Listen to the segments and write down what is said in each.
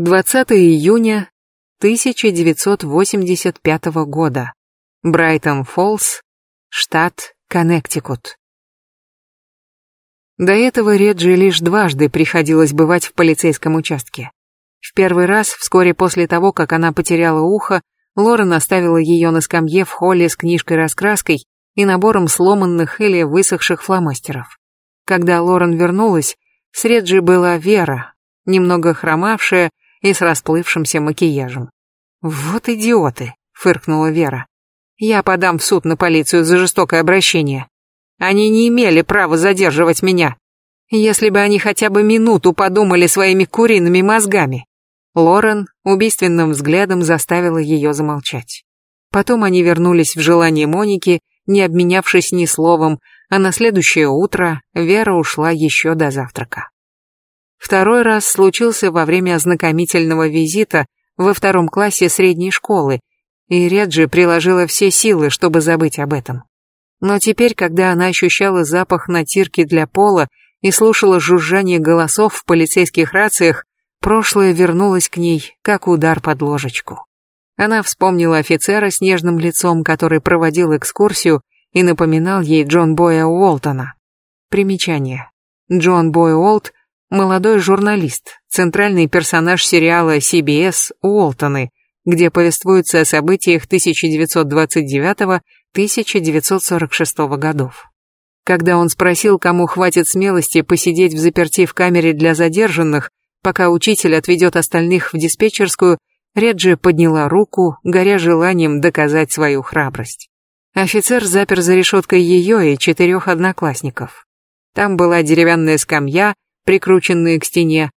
20 июня 1985 года. Брайтон-Фоллс, штат Коннектикут. До этого Реджи лишь дважды приходилось бывать в полицейском участке. В первый раз, вскоре после того, как она потеряла ухо, Лорен оставила ее на скамье в холле с книжкой-раскраской и набором сломанных или высохших фломастеров. Когда Лорен вернулась, с Реджи была Вера, немного хромавшая и с расплывшимся макияжем. «Вот идиоты!» — фыркнула Вера. «Я подам в суд на полицию за жестокое обращение. Они не имели права задерживать меня. Если бы они хотя бы минуту подумали своими куриными мозгами». Лорен убийственным взглядом заставила ее замолчать. Потом они вернулись в желание Моники, не обменявшись ни словом, а на следующее утро Вера ушла еще до завтрака. Второй раз случился во время ознакомительного визита во втором классе средней школы, и Реджи приложила все силы, чтобы забыть об этом. Но теперь, когда она ощущала запах натирки для пола и слушала жужжание голосов в полицейских рациях, прошлое вернулось к ней, как удар под ложечку. Она вспомнила офицера с нежным лицом, который проводил экскурсию и напоминал ей Джон Боя Уолтона. Примечание. Джон Бой Уолт Молодой журналист, центральный персонаж сериала CBS «Уолтоны», где повествуется о событиях 1929-1946 годов. Когда он спросил, кому хватит смелости посидеть в заперти в камере для задержанных, пока учитель отведет остальных в диспетчерскую, Реджи подняла руку, горя желанием доказать свою храбрость. Офицер запер за решеткой ее и четырех одноклассников. Там была деревянная скамья, прикрученные к стене,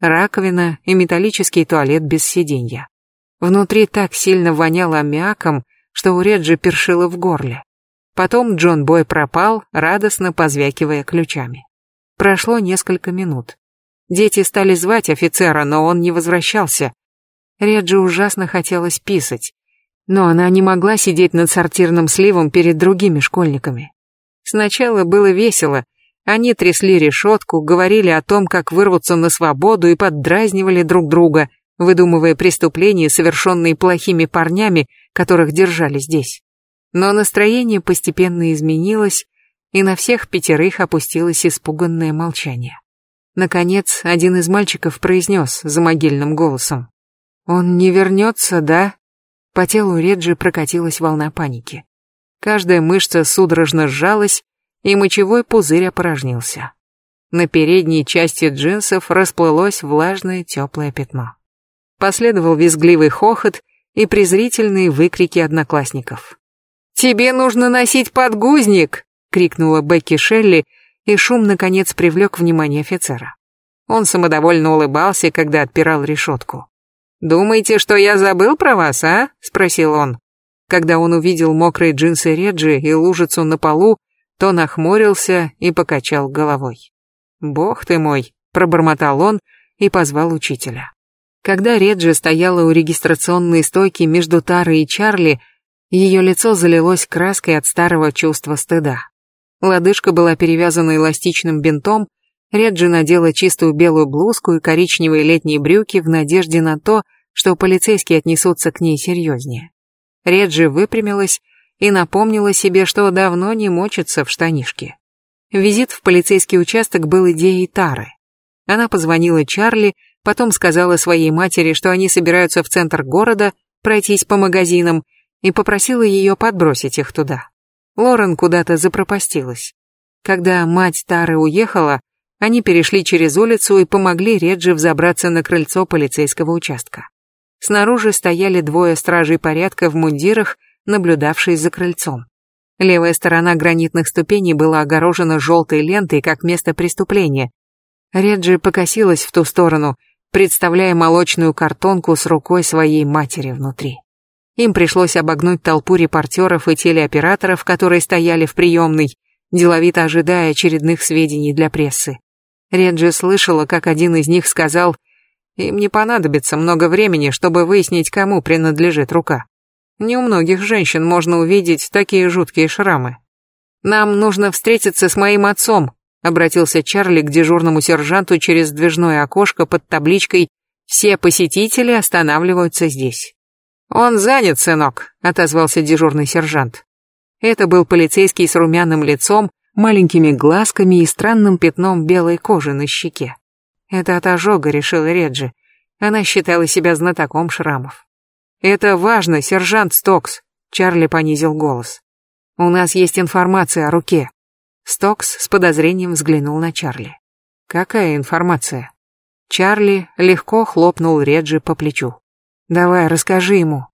раковина и металлический туалет без сиденья. Внутри так сильно воняло аммиаком, что у Реджи першило в горле. Потом Джон Бой пропал, радостно позвякивая ключами. Прошло несколько минут. Дети стали звать офицера, но он не возвращался. Реджи ужасно хотелось писать, но она не могла сидеть над сортирным сливом перед другими школьниками. Сначала было весело, они трясли решетку, говорили о том, как вырваться на свободу и поддразнивали друг друга, выдумывая преступления, совершенные плохими парнями, которых держали здесь. Но настроение постепенно изменилось, и на всех пятерых опустилось испуганное молчание. Наконец, один из мальчиков произнес за могильным голосом. «Он не вернется, да?» По телу Реджи прокатилась волна паники. Каждая мышца судорожно сжалась, и мочевой пузырь опорожнился. На передней части джинсов расплылось влажное теплое пятно. Последовал визгливый хохот и презрительные выкрики одноклассников. «Тебе нужно носить подгузник!» — крикнула Бекки Шелли, и шум, наконец, привлек внимание офицера. Он самодовольно улыбался, когда отпирал решетку. «Думаете, что я забыл про вас, а?» — спросил он. Когда он увидел мокрые джинсы Реджи и лужицу на полу, то нахмурился и покачал головой. «Бог ты мой!» — пробормотал он и позвал учителя. Когда Реджи стояла у регистрационной стойки между Тарой и Чарли, ее лицо залилось краской от старого чувства стыда. Лодыжка была перевязана эластичным бинтом, Реджи надела чистую белую блузку и коричневые летние брюки в надежде на то, что полицейские отнесутся к ней серьезнее. Реджи выпрямилась и напомнила себе, что давно не мочится в штанишке. Визит в полицейский участок был идеей Тары. Она позвонила Чарли, потом сказала своей матери, что они собираются в центр города, пройтись по магазинам, и попросила ее подбросить их туда. Лорен куда-то запропастилась. Когда мать Тары уехала, они перешли через улицу и помогли Реджи взобраться на крыльцо полицейского участка. Снаружи стояли двое стражей порядка в мундирах наблюдавший за крыльцом. Левая сторона гранитных ступеней была огорожена желтой лентой как место преступления. Реджи покосилась в ту сторону, представляя молочную картонку с рукой своей матери внутри. Им пришлось обогнуть толпу репортеров и телеоператоров, которые стояли в приемной, деловито ожидая очередных сведений для прессы. Реджи слышала, как один из них сказал, «Им не понадобится много времени, чтобы выяснить, кому принадлежит рука. Не у многих женщин можно увидеть такие жуткие шрамы. «Нам нужно встретиться с моим отцом», — обратился Чарли к дежурному сержанту через движное окошко под табличкой Все посетители останавливаются здесь. Он занят, сынок, отозвался дежурный сержант. Это был полицейский с румяным лицом, маленькими глазками и странным пятном белой кожи на щеке. Это от ожога, решила Реджи. Она считала себя знатоком шрамов. «Это важно, сержант Стокс», — Чарли понизил голос. «У нас есть информация о руке». Стокс с подозрением взглянул на Чарли. «Какая информация?» Чарли легко хлопнул Реджи по плечу. «Давай, расскажи ему».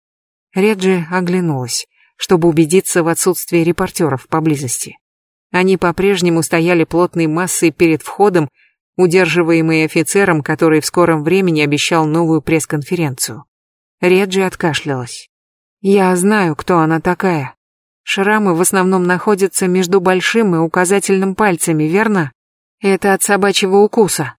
Реджи оглянулась, чтобы убедиться в отсутствии репортеров поблизости. Они по-прежнему стояли плотной массой перед входом, удерживаемые офицером, который в скором времени обещал новую пресс-конференцию. Реджи откашлялась. «Я знаю, кто она такая. Шрамы в основном находятся между большим и указательным пальцами, верно? Это от собачьего укуса».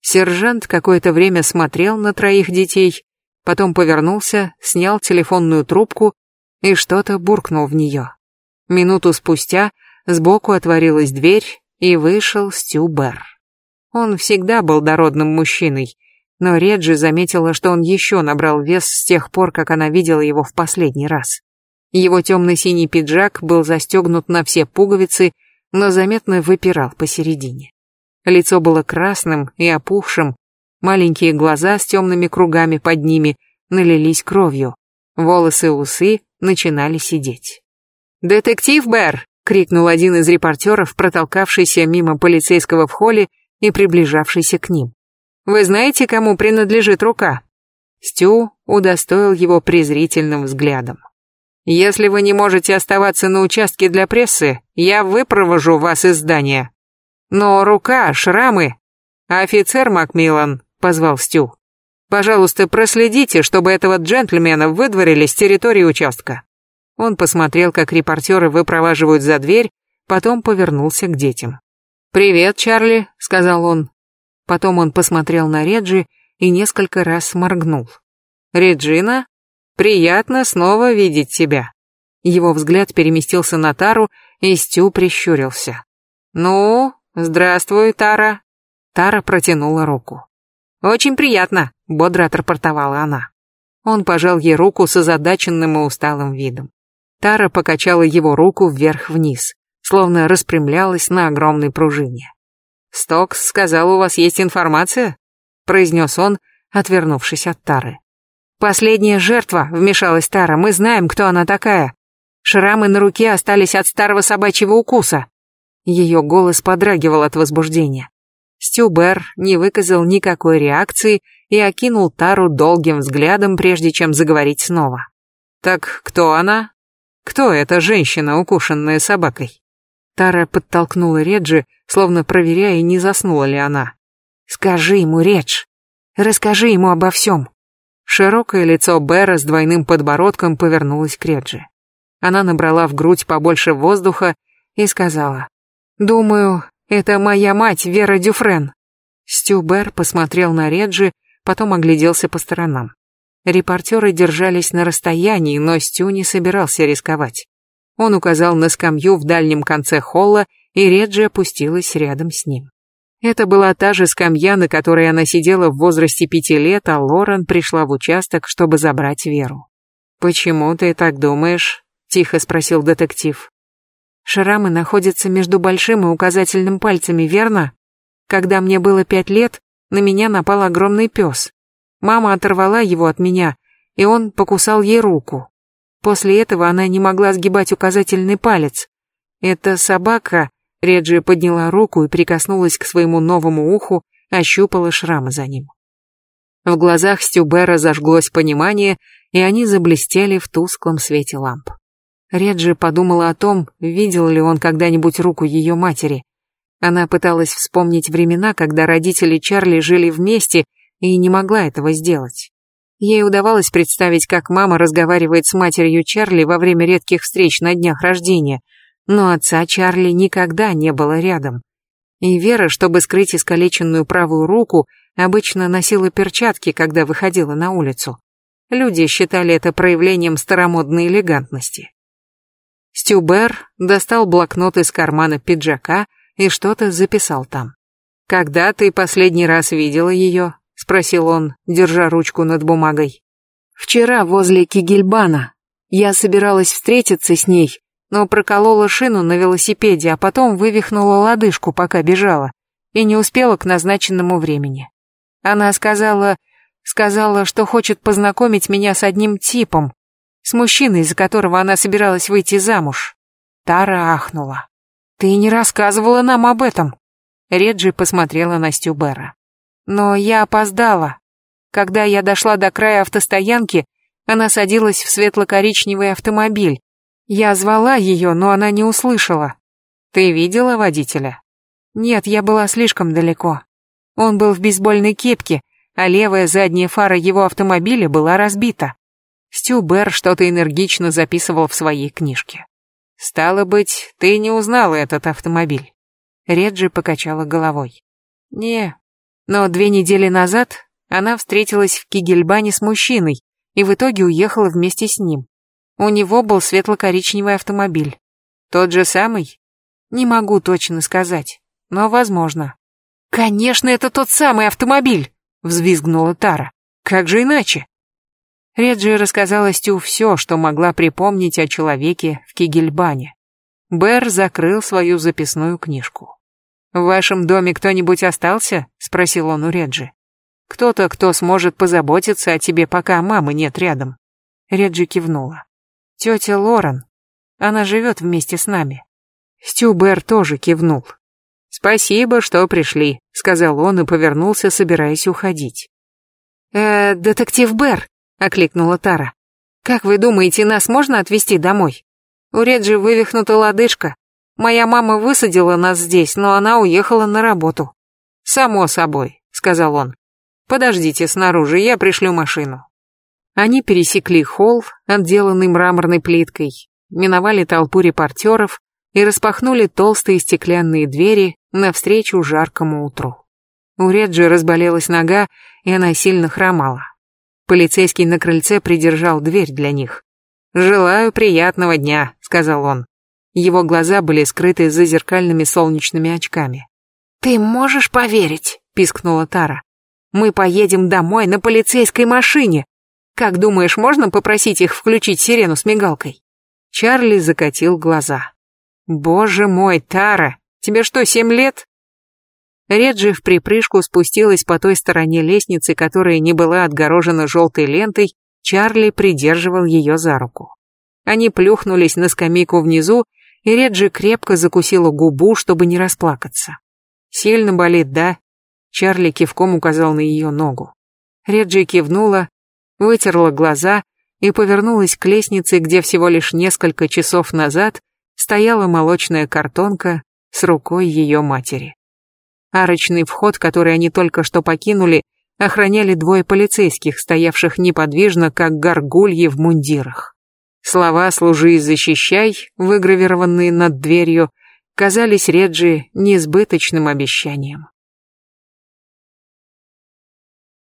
Сержант какое-то время смотрел на троих детей, потом повернулся, снял телефонную трубку и что-то буркнул в нее. Минуту спустя сбоку отворилась дверь, и вышел Стю Берр. Он всегда был дородным мужчиной, но Реджи заметила, что он еще набрал вес с тех пор, как она видела его в последний раз. Его темно-синий пиджак был застегнут на все пуговицы, но заметно выпирал посередине. Лицо было красным и опухшим, маленькие глаза с темными кругами под ними налились кровью, волосы и усы начинали сидеть. «Детектив Бэр!» — крикнул один из репортеров, протолкавшийся мимо полицейского в холле и приближавшийся к ним. «Вы знаете, кому принадлежит рука?» Стю удостоил его презрительным взглядом. «Если вы не можете оставаться на участке для прессы, я выпровожу вас из здания. Но рука, шрамы...» «Офицер Макмиллан», — позвал Стю. «Пожалуйста, проследите, чтобы этого джентльмена выдворили с территории участка». Он посмотрел, как репортеры выпроваживают за дверь, потом повернулся к детям. «Привет, Чарли», — сказал он. Потом он посмотрел на Реджи и несколько раз моргнул. «Реджина, приятно снова видеть тебя». Его взгляд переместился на Тару, и Стю прищурился. «Ну, здравствуй, Тара». Тара протянула руку. «Очень приятно», — бодро отрапортовала она. Он пожал ей руку с озадаченным и усталым видом. Тара покачала его руку вверх-вниз словно распрямлялась на огромной пружине. «Стокс сказал, у вас есть информация?» — произнес он, отвернувшись от Тары. «Последняя жертва», — вмешалась Тара, — «мы знаем, кто она такая. Шрамы на руке остались от старого собачьего укуса». Ее голос подрагивал от возбуждения. Стюбер не выказал никакой реакции и окинул Тару долгим взглядом, прежде чем заговорить снова. «Так кто она? Кто эта женщина, укушенная собакой?» Тара подтолкнула Реджи, словно проверяя, не заснула ли она. «Скажи ему, Редж, расскажи ему обо всем». Широкое лицо Бэра с двойным подбородком повернулось к Реджи. Она набрала в грудь побольше воздуха и сказала, «Думаю, это моя мать, Вера Дюфрен». Стю Бэр посмотрел на Реджи, потом огляделся по сторонам. Репортеры держались на расстоянии, но Стю не собирался рисковать. Он указал на скамью в дальнем конце холла, и Реджи опустилась рядом с ним. Это была та же скамья, на которой она сидела в возрасте пяти лет, а Лорен пришла в участок, чтобы забрать Веру. «Почему ты так думаешь?» — тихо спросил детектив. «Шрамы находятся между большим и указательным пальцами, верно? Когда мне было пять лет, на меня напал огромный пес. Мама оторвала его от меня, и он покусал ей руку. После этого она не могла сгибать указательный палец. Эта собака... Реджи подняла руку и прикоснулась к своему новому уху, ощупала шрамы за ним. В глазах Стюбера зажглось понимание, и они заблестели в тусклом свете ламп. Реджи подумала о том, видел ли он когда-нибудь руку ее матери. Она пыталась вспомнить времена, когда родители Чарли жили вместе, и не могла этого сделать. Ей удавалось представить, как мама разговаривает с матерью Чарли во время редких встреч на днях рождения, но отца Чарли никогда не было рядом. И Вера, чтобы скрыть искалеченную правую руку, обычно носила перчатки, когда выходила на улицу. Люди считали это проявлением старомодной элегантности. Стюбер достал блокнот из кармана пиджака и что-то записал там. «Когда ты последний раз видела ее?» Спросил он, держа ручку над бумагой. «Вчера возле Кигельбана. Я собиралась встретиться с ней, но проколола шину на велосипеде, а потом вывихнула лодыжку, пока бежала, и не успела к назначенному времени. Она сказала, сказала, что хочет познакомить меня с одним типом, с мужчиной, за которого она собиралась выйти замуж. Тара ахнула. «Ты не рассказывала нам об этом?» Реджи посмотрела на Стюбера. «Но я опоздала. Когда я дошла до края автостоянки, она садилась в светло-коричневый автомобиль. Я звала ее, но она не услышала. Ты видела водителя? Нет, я была слишком далеко. Он был в бейсбольной кепке, а левая задняя фара его автомобиля была разбита. Стю Бэр что-то энергично записывал в своей книжке. «Стало быть, ты не узнала этот автомобиль?» Реджи покачала головой. «Не, но две недели назад она встретилась в Кигельбане с мужчиной, и в итоге уехала вместе с ним. У него был светло-коричневый автомобиль. Тот же самый? Не могу точно сказать, но возможно. «Конечно, это тот самый автомобиль!» — взвизгнула Тара. «Как же иначе?» Реджи рассказала Стю все, что могла припомнить о человеке в Кигельбане. Бэр закрыл свою записную книжку. «В вашем доме кто-нибудь остался?» — спросил он у Реджи. Кто-то, кто сможет позаботиться о тебе, пока мамы нет рядом. Реджи кивнула. Тетя Лорен. Она живет вместе с нами. Стю Бэр тоже кивнул. «Спасибо, что пришли», — сказал он и повернулся, собираясь уходить. «Э, детектив Бэр», — окликнула Тара. «Как вы думаете, нас можно отвезти домой? У Реджи вывихнута лодыжка. Моя мама высадила нас здесь, но она уехала на работу». «Само собой», — сказал он. Подождите снаружи, я пришлю машину. Они пересекли холл, отделанный мраморной плиткой, миновали толпу репортеров и распахнули толстые стеклянные двери навстречу жаркому утру. У Реджи разболелась нога, и она сильно хромала. Полицейский на крыльце придержал дверь для них. «Желаю приятного дня», — сказал он. Его глаза были скрыты за зеркальными солнечными очками. «Ты можешь поверить?» — пискнула Тара. Мы поедем домой на полицейской машине. Как думаешь, можно попросить их включить сирену с мигалкой? Чарли закатил глаза. Боже мой, Тара, тебе что, семь лет? Реджи в припрыжку спустилась по той стороне лестницы, которая не была отгорожена желтой лентой, Чарли придерживал ее за руку. Они плюхнулись на скамейку внизу, и Реджи крепко закусила губу, чтобы не расплакаться. «Сильно болит, да?» Чарли кивком указал на ее ногу. Реджи кивнула, вытерла глаза и повернулась к лестнице, где всего лишь несколько часов назад стояла молочная картонка с рукой ее матери. Арочный вход, который они только что покинули, охраняли двое полицейских, стоявших неподвижно, как горгульи в мундирах. Слова «служи и защищай», выгравированные над дверью, казались Реджи несбыточным обещанием.